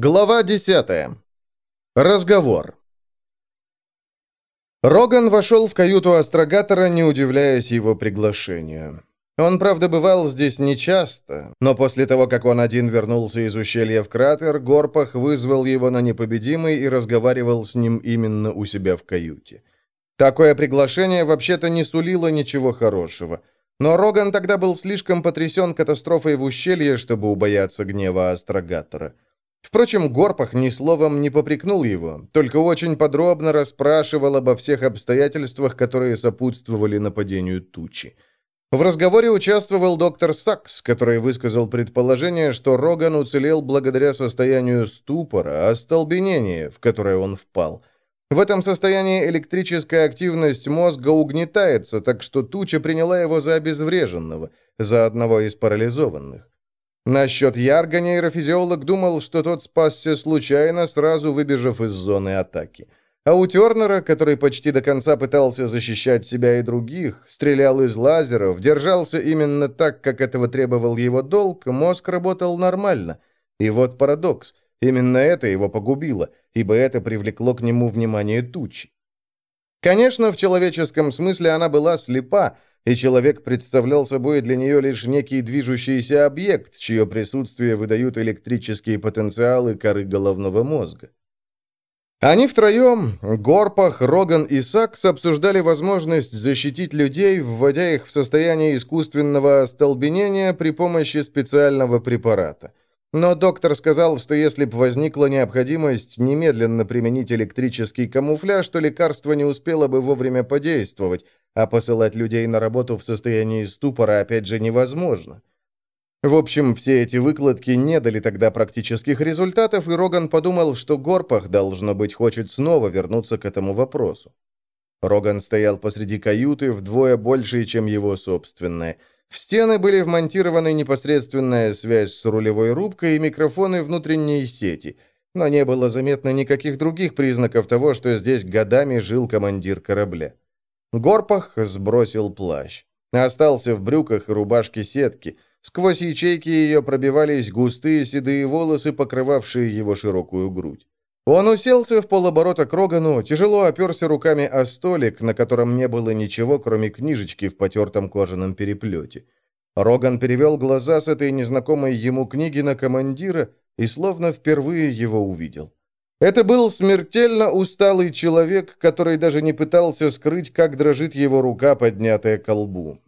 Глава 10. Разговор. Роган вошел в каюту астрогатора, не удивляясь его приглашению. Он, правда, бывал здесь нечасто, но после того, как он один вернулся из ущелья в кратер, Горпах вызвал его на непобедимый и разговаривал с ним именно у себя в каюте. Такое приглашение вообще-то не сулило ничего хорошего. Но Роган тогда был слишком потрясен катастрофой в ущелье, чтобы убояться гнева астрогатора. Впрочем, Горпах ни словом не попрекнул его, только очень подробно расспрашивал обо всех обстоятельствах, которые сопутствовали нападению тучи. В разговоре участвовал доктор Сакс, который высказал предположение, что Роган уцелел благодаря состоянию ступора, остолбенения, в которое он впал. В этом состоянии электрическая активность мозга угнетается, так что туча приняла его за обезвреженного, за одного из парализованных. Насчет Ярга нейрофизиолог думал, что тот спасся случайно, сразу выбежав из зоны атаки. А у Тернера, который почти до конца пытался защищать себя и других, стрелял из лазеров, держался именно так, как этого требовал его долг, мозг работал нормально. И вот парадокс. Именно это его погубило, ибо это привлекло к нему внимание тучи. Конечно, в человеческом смысле она была слепа, и человек представлял собой для нее лишь некий движущийся объект, чье присутствие выдают электрические потенциалы коры головного мозга. Они втроем, Горпах, Роган и Сакс, обсуждали возможность защитить людей, вводя их в состояние искусственного остолбенения при помощи специального препарата. Но доктор сказал, что если бы возникла необходимость немедленно применить электрический камуфляж, то лекарство не успело бы вовремя подействовать, а посылать людей на работу в состоянии ступора опять же невозможно. В общем, все эти выкладки не дали тогда практических результатов, и Роган подумал, что Горпах, должно быть, хочет снова вернуться к этому вопросу. Роган стоял посреди каюты, вдвое больше, чем его собственная. В стены были вмонтированы непосредственная связь с рулевой рубкой и микрофоны внутренней сети, но не было заметно никаких других признаков того, что здесь годами жил командир корабля. Горпах сбросил плащ. Остался в брюках и рубашке сетки. Сквозь ячейки ее пробивались густые седые волосы, покрывавшие его широкую грудь. Он уселся в полоборота к Рогану, тяжело оперся руками о столик, на котором не было ничего, кроме книжечки в потертом кожаном переплете. Роган перевел глаза с этой незнакомой ему книги на командира и словно впервые его увидел. Это был смертельно усталый человек, который даже не пытался скрыть, как дрожит его рука, поднятая к колбу.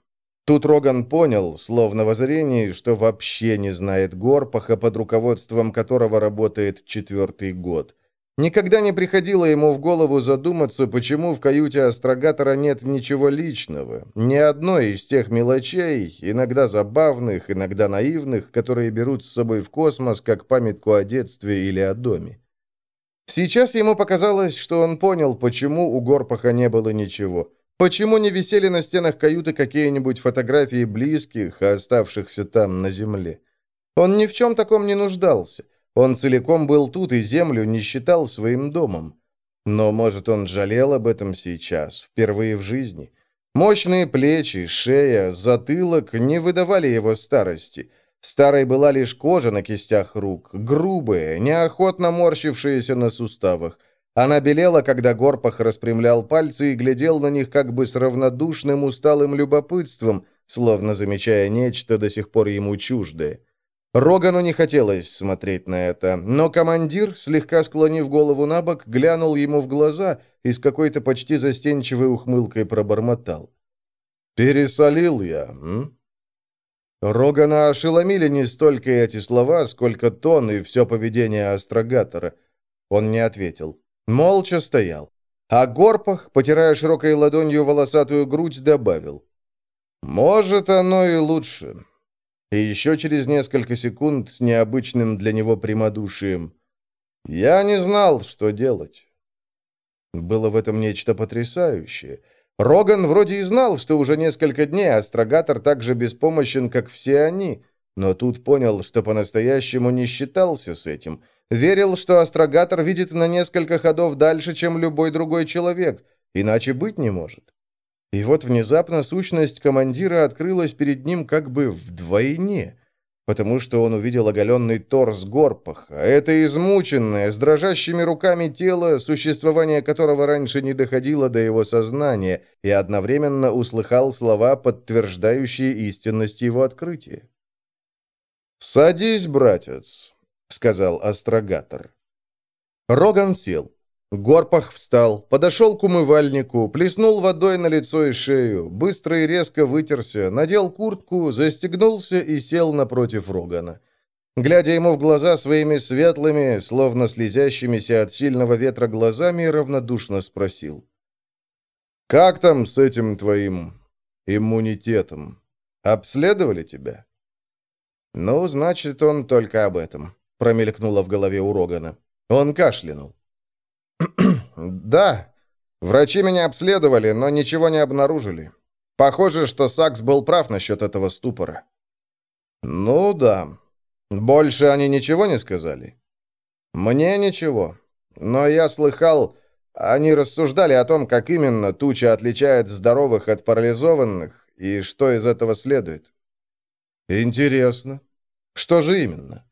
Тут Роган понял, словно в озарении, что вообще не знает Горпаха, под руководством которого работает четвертый год. Никогда не приходило ему в голову задуматься, почему в каюте астрогатора нет ничего личного, ни одной из тех мелочей, иногда забавных, иногда наивных, которые берут с собой в космос как памятку о детстве или о доме. Сейчас ему показалось, что он понял, почему у Горпаха не было ничего. Почему не висели на стенах каюты какие-нибудь фотографии близких, оставшихся там, на земле. Он ни в чем таком не нуждался. Он целиком был тут и землю не считал своим домом. Но, может, он жалел об этом сейчас, впервые в жизни. Мощные плечи, шея, затылок не выдавали его старости – Старой была лишь кожа на кистях рук, грубая, неохотно морщившаяся на суставах. Она белела, когда Горпах распрямлял пальцы и глядел на них как бы с равнодушным усталым любопытством, словно замечая нечто до сих пор ему чуждое. Рогану не хотелось смотреть на это, но командир, слегка склонив голову на бок, глянул ему в глаза и с какой-то почти застенчивой ухмылкой пробормотал. «Пересолил я, м?» Рогана ошеломили не столько эти слова, сколько тон и все поведение астрогатора. Он не ответил. Молча стоял. А Горпах, потирая широкой ладонью волосатую грудь, добавил. «Может, оно и лучше». И еще через несколько секунд с необычным для него прямодушием. «Я не знал, что делать». Было в этом нечто потрясающее — Роган вроде и знал, что уже несколько дней астрогатор так же беспомощен, как все они, но тут понял, что по-настоящему не считался с этим. Верил, что астрогатор видит на несколько ходов дальше, чем любой другой человек, иначе быть не может. И вот внезапно сущность командира открылась перед ним как бы вдвойне. потому что он увидел оголенный торс Горпаха, это измученное, с дрожащими руками тело, существование которого раньше не доходило до его сознания, и одновременно услыхал слова, подтверждающие истинность его открытия. «Садись, братец», — сказал астрогатор. Роган сел. Горпах встал, подошел к умывальнику, плеснул водой на лицо и шею, быстро и резко вытерся, надел куртку, застегнулся и сел напротив Рогана. Глядя ему в глаза своими светлыми, словно слезящимися от сильного ветра глазами, равнодушно спросил. «Как там с этим твоим иммунитетом? Обследовали тебя?» «Ну, значит, он только об этом», — промелькнуло в голове у Рогана. Он кашлянул. «Да, врачи меня обследовали, но ничего не обнаружили. Похоже, что Сакс был прав насчет этого ступора». «Ну да. Больше они ничего не сказали?» «Мне ничего. Но я слыхал, они рассуждали о том, как именно туча отличает здоровых от парализованных, и что из этого следует». «Интересно. Что же именно?»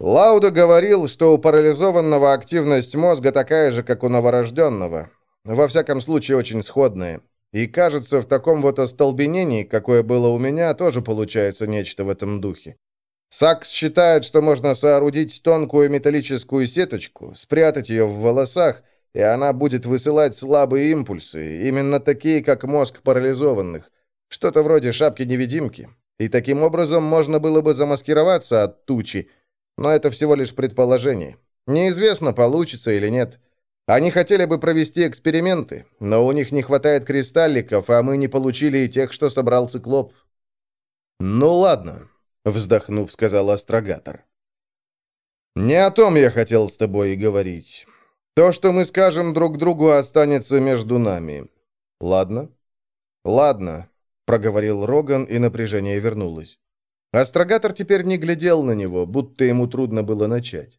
Лауда говорил, что у парализованного активность мозга такая же, как у новорожденного. Во всяком случае, очень сходная. И кажется, в таком вот остолбенении, какое было у меня, тоже получается нечто в этом духе. Сакс считает, что можно соорудить тонкую металлическую сеточку, спрятать ее в волосах, и она будет высылать слабые импульсы, именно такие, как мозг парализованных. Что-то вроде шапки-невидимки. И таким образом можно было бы замаскироваться от тучи, но это всего лишь предположение. Неизвестно, получится или нет. Они хотели бы провести эксперименты, но у них не хватает кристалликов, а мы не получили и тех, что собрал циклоп. «Ну ладно», — вздохнув, сказал астрогатор. «Не о том я хотел с тобой и говорить. То, что мы скажем друг другу, останется между нами. Ладно?» «Ладно», — проговорил Роган, и напряжение вернулось. Астрогатор теперь не глядел на него, будто ему трудно было начать.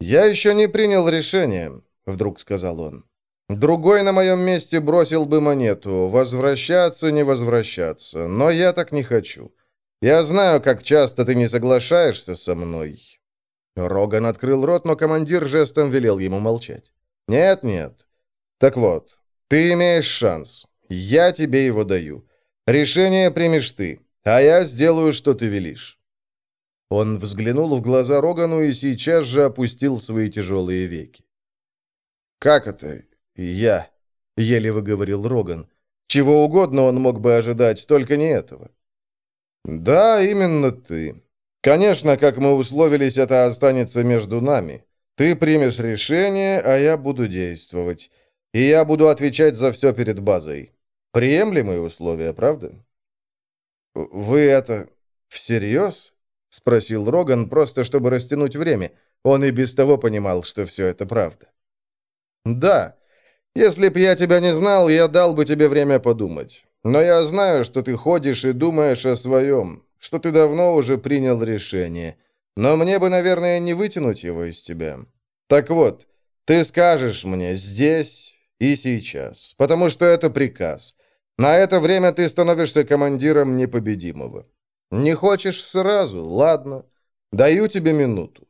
«Я еще не принял решение», — вдруг сказал он. «Другой на моем месте бросил бы монету, возвращаться, не возвращаться, но я так не хочу. Я знаю, как часто ты не соглашаешься со мной». Роган открыл рот, но командир жестом велел ему молчать. «Нет, нет. Так вот, ты имеешь шанс. Я тебе его даю. Решение примешь ты. А я сделаю, что ты велишь». Он взглянул в глаза Рогану и сейчас же опустил свои тяжелые веки. «Как это? Я?» — еле выговорил Роган. «Чего угодно он мог бы ожидать, только не этого». «Да, именно ты. Конечно, как мы условились, это останется между нами. Ты примешь решение, а я буду действовать. И я буду отвечать за все перед базой. Приемлемые условия, правда?» «Вы это... всерьез?» — спросил Роган, просто чтобы растянуть время. Он и без того понимал, что все это правда. «Да. Если б я тебя не знал, я дал бы тебе время подумать. Но я знаю, что ты ходишь и думаешь о своем, что ты давно уже принял решение. Но мне бы, наверное, не вытянуть его из тебя. Так вот, ты скажешь мне здесь и сейчас, потому что это приказ». На это время ты становишься командиром непобедимого. Не хочешь сразу? Ладно. Даю тебе минуту.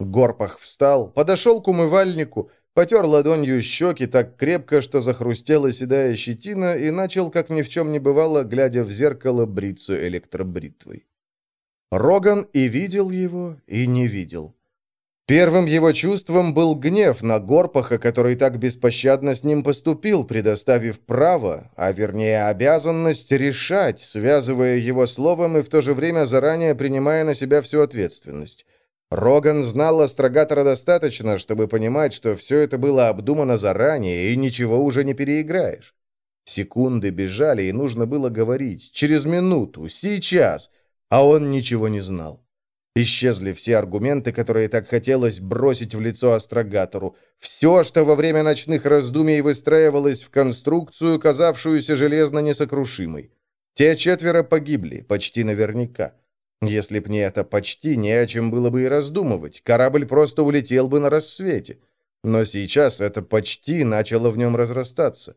Горпах встал, подошел к умывальнику, потер ладонью щеки так крепко, что захрустела седая щетина, и начал, как ни в чем не бывало, глядя в зеркало, бриться электробритвой. Роган и видел его, и не видел. Первым его чувством был гнев на Горпаха, который так беспощадно с ним поступил, предоставив право, а вернее обязанность решать, связывая его словом и в то же время заранее принимая на себя всю ответственность. Роган знал астрогатора достаточно, чтобы понимать, что все это было обдумано заранее, и ничего уже не переиграешь. Секунды бежали, и нужно было говорить. Через минуту, сейчас. А он ничего не знал. Исчезли все аргументы, которые так хотелось бросить в лицо астрогатору. Все, что во время ночных раздумий выстраивалось в конструкцию, казавшуюся железно несокрушимой. Те четверо погибли, почти наверняка. Если б не это почти, не о чем было бы и раздумывать. Корабль просто улетел бы на рассвете. Но сейчас это почти начало в нем разрастаться.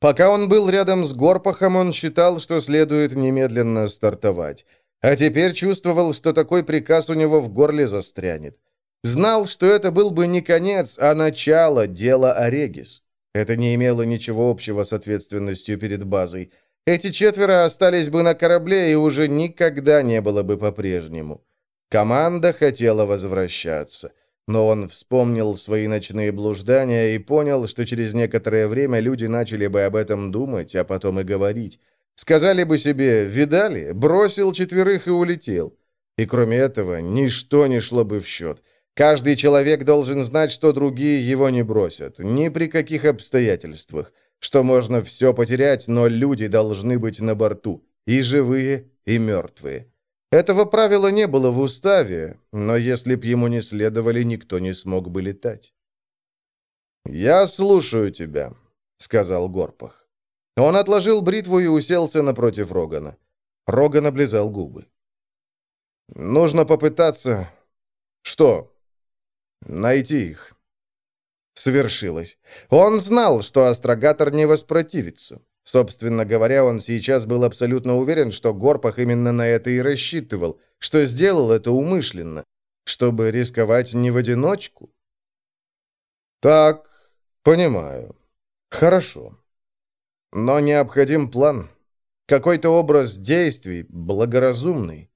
Пока он был рядом с Горпахом, он считал, что следует немедленно стартовать. А теперь чувствовал, что такой приказ у него в горле застрянет. Знал, что это был бы не конец, а начало дела Орегис. Это не имело ничего общего с ответственностью перед базой. Эти четверо остались бы на корабле, и уже никогда не было бы по-прежнему. Команда хотела возвращаться. Но он вспомнил свои ночные блуждания и понял, что через некоторое время люди начали бы об этом думать, а потом и говорить. Сказали бы себе «видали?», бросил четверых и улетел. И кроме этого, ничто не шло бы в счет. Каждый человек должен знать, что другие его не бросят, ни при каких обстоятельствах, что можно все потерять, но люди должны быть на борту, и живые, и мертвые. Этого правила не было в уставе, но если б ему не следовали, никто не смог бы летать. «Я слушаю тебя», — сказал Горпах. Он отложил бритву и уселся напротив Рогана. Роган облизал губы. «Нужно попытаться...» «Что?» «Найти их». Свершилось. Он знал, что астрогатор не воспротивится. Собственно говоря, он сейчас был абсолютно уверен, что Горпах именно на это и рассчитывал, что сделал это умышленно, чтобы рисковать не в одиночку. Так, понимаю. Хорошо. Но необходим план. Какой-то образ действий, благоразумный.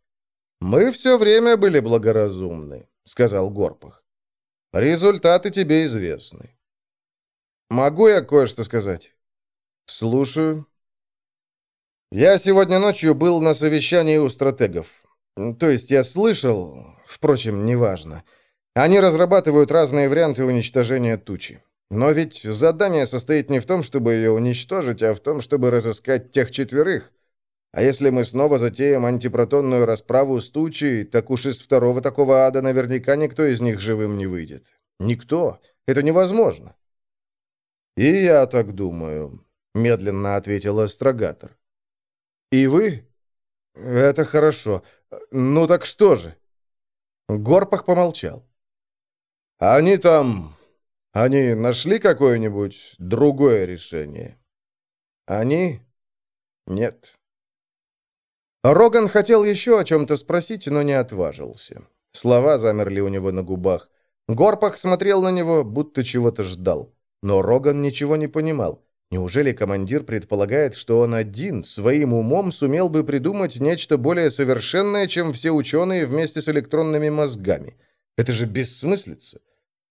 Мы все время были благоразумны, сказал Горпах. Результаты тебе известны. Могу я кое-что сказать? «Слушаю». «Я сегодня ночью был на совещании у стратегов. То есть я слышал, впрочем, неважно. Они разрабатывают разные варианты уничтожения тучи. Но ведь задание состоит не в том, чтобы ее уничтожить, а в том, чтобы разыскать тех четверых. А если мы снова затеем антипротонную расправу с тучей, так уж из второго такого ада наверняка никто из них живым не выйдет. Никто. Это невозможно. И я так думаю. — медленно ответил астрогатор. «И вы? Это хорошо. Ну так что же?» Горпах помолчал. «Они там... Они нашли какое-нибудь другое решение?» «Они? Нет». Роган хотел еще о чем-то спросить, но не отважился. Слова замерли у него на губах. Горпах смотрел на него, будто чего-то ждал. Но Роган ничего не понимал. Неужели командир предполагает, что он один, своим умом сумел бы придумать нечто более совершенное, чем все ученые вместе с электронными мозгами? Это же бессмыслица.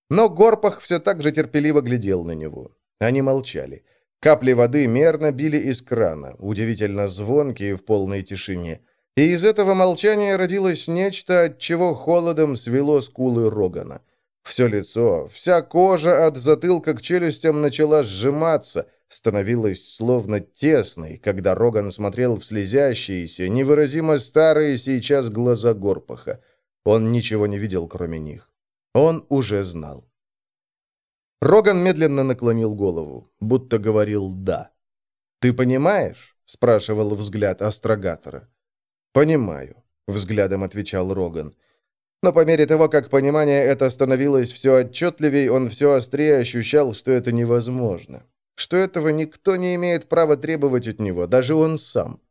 Но Горпах все так же терпеливо глядел на него. Они молчали. Капли воды мерно били из крана, удивительно звонкие в полной тишине. И из этого молчания родилось нечто, от чего холодом свело скулы Рогана. Все лицо, вся кожа от затылка к челюстям начала сжиматься – становилась словно тесной, когда Роган смотрел в слезящиеся, невыразимо старые сейчас глаза Горпаха. Он ничего не видел, кроме них. Он уже знал. Роган медленно наклонил голову, будто говорил «да». «Ты понимаешь?» — спрашивал взгляд астрогатора. «Понимаю», — взглядом отвечал Роган. Но по мере того, как понимание это становилось все отчетливей, он все острее ощущал, что это невозможно что этого никто не имеет права требовать от него, даже он сам.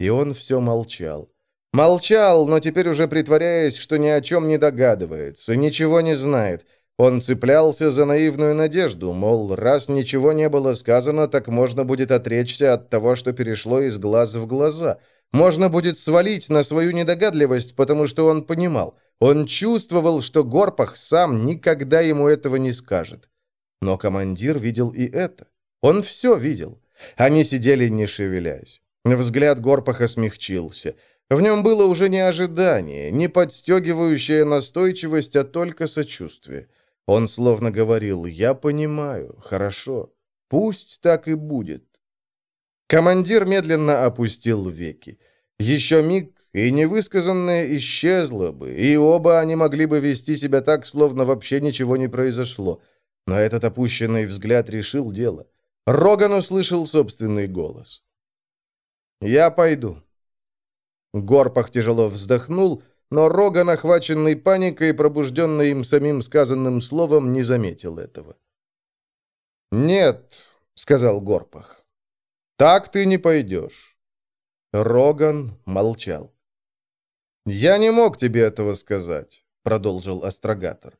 И он все молчал. Молчал, но теперь уже притворяясь, что ни о чем не догадывается, ничего не знает. Он цеплялся за наивную надежду, мол, раз ничего не было сказано, так можно будет отречься от того, что перешло из глаз в глаза. Можно будет свалить на свою недогадливость, потому что он понимал. Он чувствовал, что Горпах сам никогда ему этого не скажет. Но командир видел и это. Он все видел. Они сидели, не шевелясь. Взгляд Горпаха смягчился. В нем было уже не ожидание, не подстегивающая настойчивость, а только сочувствие. Он словно говорил «Я понимаю, хорошо, пусть так и будет». Командир медленно опустил веки. Еще миг, и невысказанное исчезло бы, и оба они могли бы вести себя так, словно вообще ничего не произошло. Но этот опущенный взгляд решил дело. Роган услышал собственный голос. «Я пойду». Горпах тяжело вздохнул, но Роган, охваченный паникой, пробужденный им самим сказанным словом, не заметил этого. «Нет», — сказал Горпах, Так ты не пойдешь». Роган молчал. «Я не мог тебе этого сказать», — продолжил астрогатор.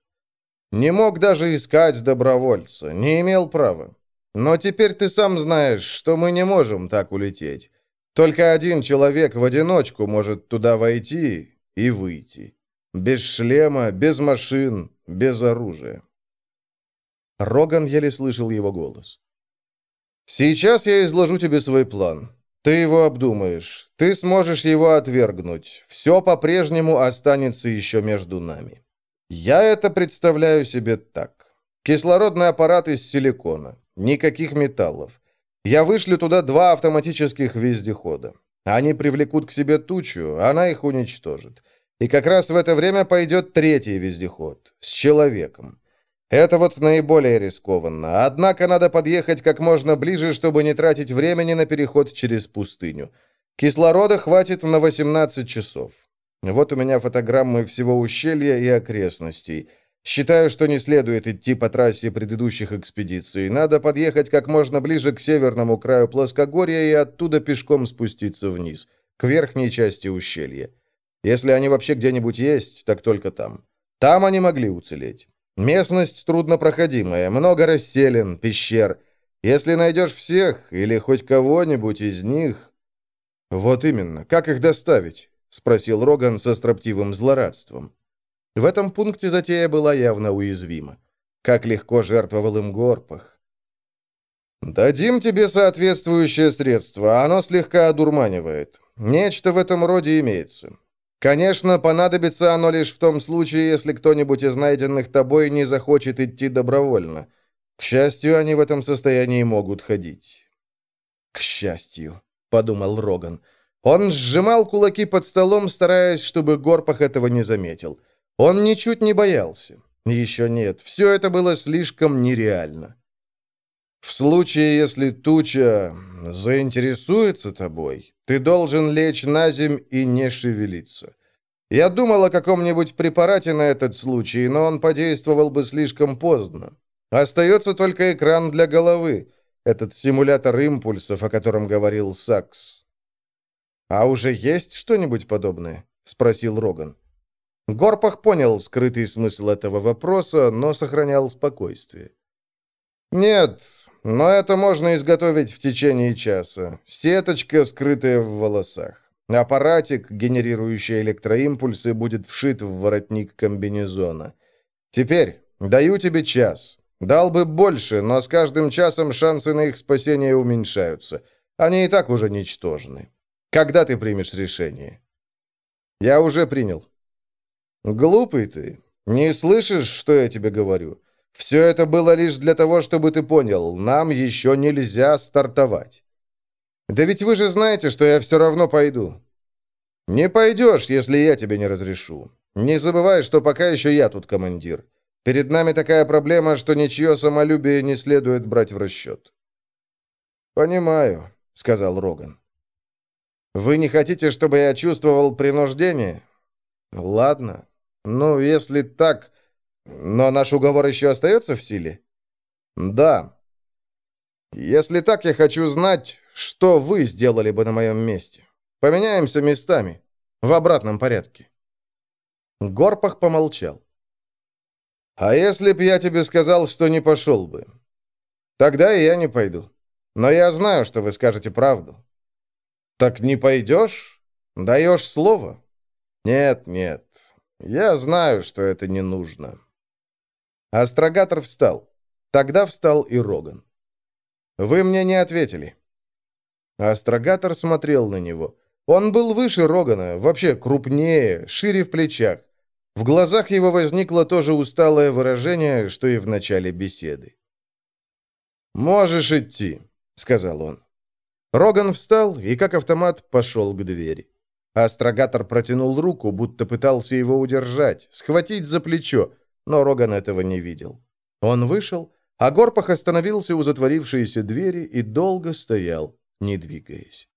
«Не мог даже искать добровольца, не имел права. Но теперь ты сам знаешь, что мы не можем так улететь. Только один человек в одиночку может туда войти и выйти. Без шлема, без машин, без оружия». Роган еле слышал его голос. «Сейчас я изложу тебе свой план. Ты его обдумаешь. Ты сможешь его отвергнуть. Все по-прежнему останется еще между нами. Я это представляю себе так. Кислородный аппарат из силикона. Никаких металлов. Я вышлю туда два автоматических вездехода. Они привлекут к себе тучу, она их уничтожит. И как раз в это время пойдет третий вездеход. С человеком. Это вот наиболее рискованно. Однако надо подъехать как можно ближе, чтобы не тратить времени на переход через пустыню. Кислорода хватит на 18 часов. Вот у меня фотограммы всего ущелья и окрестностей. Считаю, что не следует идти по трассе предыдущих экспедиций. Надо подъехать как можно ближе к северному краю плоскогорья и оттуда пешком спуститься вниз, к верхней части ущелья. Если они вообще где-нибудь есть, так только там. Там они могли уцелеть. Местность труднопроходимая, много расселен, пещер. Если найдешь всех или хоть кого-нибудь из них... Вот именно, как их доставить? Спросил Роган со строптивым злорадством. В этом пункте затея была явно уязвима. Как легко жертвовал им Горпах. «Дадим тебе соответствующее средство, оно слегка одурманивает. Нечто в этом роде имеется. Конечно, понадобится оно лишь в том случае, если кто-нибудь из найденных тобой не захочет идти добровольно. К счастью, они в этом состоянии могут ходить. «К счастью», — подумал Роган. Он сжимал кулаки под столом, стараясь, чтобы Горпах этого не заметил. Он ничуть не боялся. Еще нет, все это было слишком нереально. В случае, если туча заинтересуется тобой, ты должен лечь на земь и не шевелиться. Я думал о каком-нибудь препарате на этот случай, но он подействовал бы слишком поздно. Остается только экран для головы, этот симулятор импульсов, о котором говорил Сакс. «А уже есть что-нибудь подобное?» — спросил Роган. Горпах понял скрытый смысл этого вопроса, но сохранял спокойствие. «Нет, но это можно изготовить в течение часа. Сеточка, скрытая в волосах. Аппаратик, генерирующий электроимпульсы, будет вшит в воротник комбинезона. Теперь даю тебе час. Дал бы больше, но с каждым часом шансы на их спасение уменьшаются. Они и так уже ничтожны. Когда ты примешь решение? Я уже принял. Глупый ты. Не слышишь, что я тебе говорю? Все это было лишь для того, чтобы ты понял, нам еще нельзя стартовать. Да ведь вы же знаете, что я все равно пойду. Не пойдешь, если я тебе не разрешу. Не забывай, что пока еще я тут командир. Перед нами такая проблема, что ничье самолюбие не следует брать в расчет. «Понимаю», — сказал Роган. «Вы не хотите, чтобы я чувствовал принуждение? Ладно. Ну, если так, но наш уговор еще остается в силе? Да. Если так, я хочу знать, что вы сделали бы на моем месте. Поменяемся местами. В обратном порядке. Горпах помолчал. «А если б я тебе сказал, что не пошел бы? Тогда и я не пойду. Но я знаю, что вы скажете правду». «Так не пойдешь? Даешь слово?» «Нет, нет. Я знаю, что это не нужно». Астрогатор встал. Тогда встал и Роган. «Вы мне не ответили». Астрогатор смотрел на него. Он был выше Рогана, вообще крупнее, шире в плечах. В глазах его возникло то же усталое выражение, что и в начале беседы. «Можешь идти», — сказал он. Роган встал и, как автомат, пошел к двери. Астрогатор протянул руку, будто пытался его удержать, схватить за плечо, но Роган этого не видел. Он вышел, а Горпах остановился у затворившейся двери и долго стоял, не двигаясь.